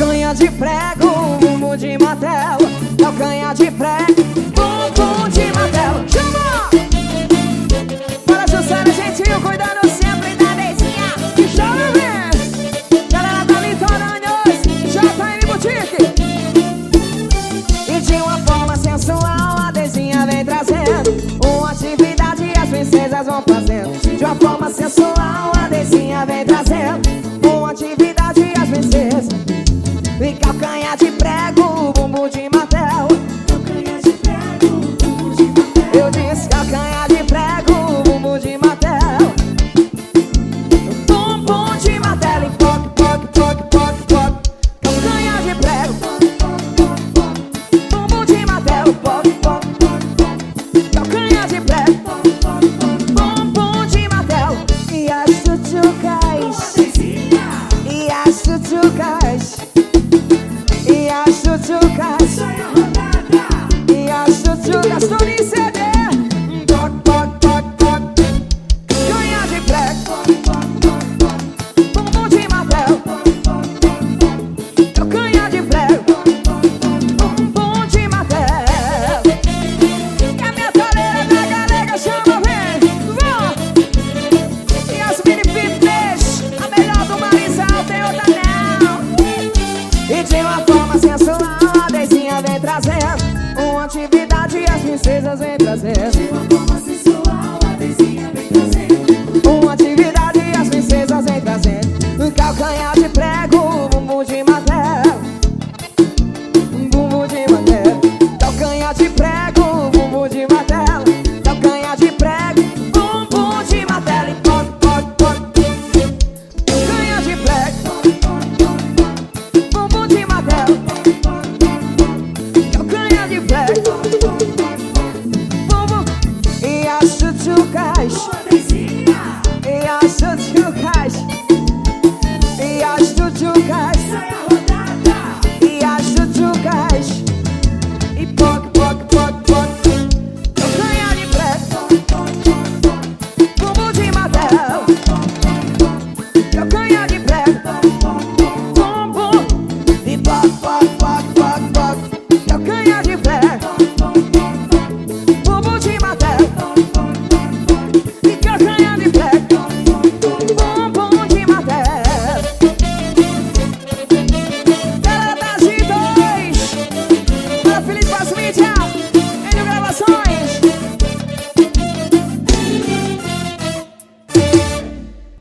Calcanha de prego, bumbum de martelo é Calcanha de prego, bumbum de matel. Chama! Para Jussara Gentil, cuidando sempre da mesinha Que chama vez! Galera tá da Litorâneos, JM Boutique E de uma forma sensual a desenha vem trazendo Uma atividade as princesas vão fazendo De uma forma sensual E as Chuchucas. E de uma forma sensual, a dezinha vem trazendo Uma atividade e as princesas vem trazendo.